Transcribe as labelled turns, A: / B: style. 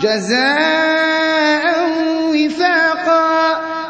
A: جَزَاءً وِفَاقًا